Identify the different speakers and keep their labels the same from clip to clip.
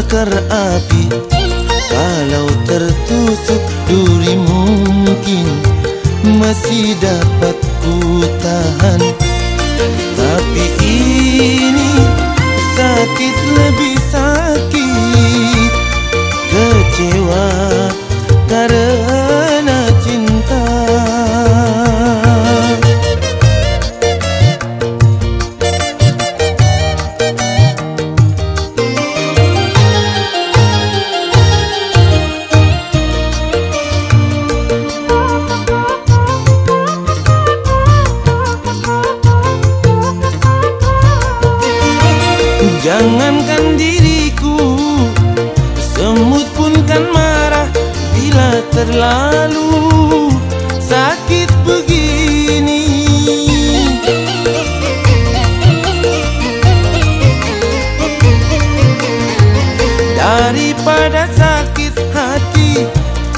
Speaker 1: terbakar api. Kalau tertusuk duri mungkin Masih dapat ku tahan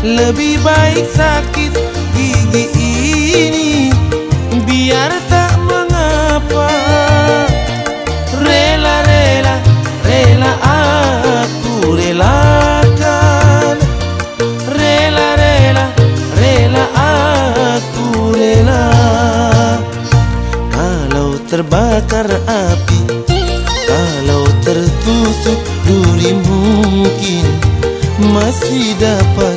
Speaker 1: Lebih baik sakit gigi ini Biar tak mengapa. Rela-rela, rela aku relakan. Rela-rela, rela aku rela. Kalau terbakar api Kalau tertusuk duri mungkin Masih dapat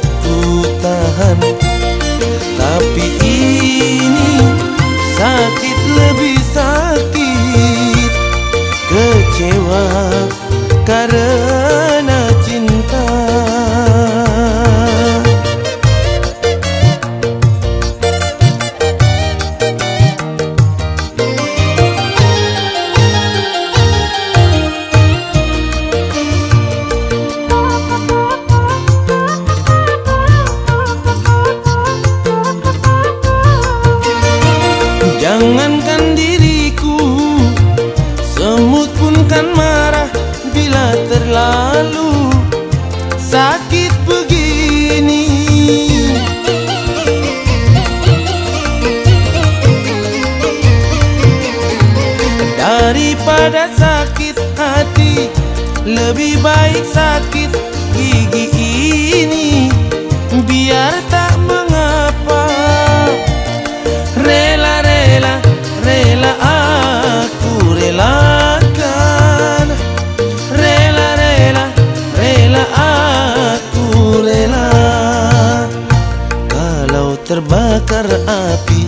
Speaker 1: Kecewa karena Daripada sakit hati Lebih baik sakit gigi ini. Biar tak mengapa. Rela-rela, rela aku relakan. Rela-rela, rela aku rela Kalau terbakar api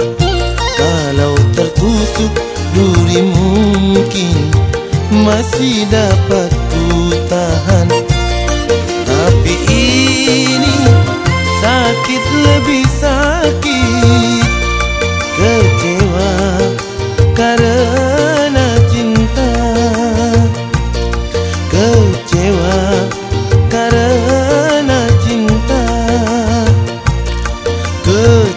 Speaker 1: Kalau tertusuk duri mungkin Masih dapat ku tahan. Tapi ini sakit lebih sakit. Kecewa karena cinta. Kecewa karena cinta. Kecewa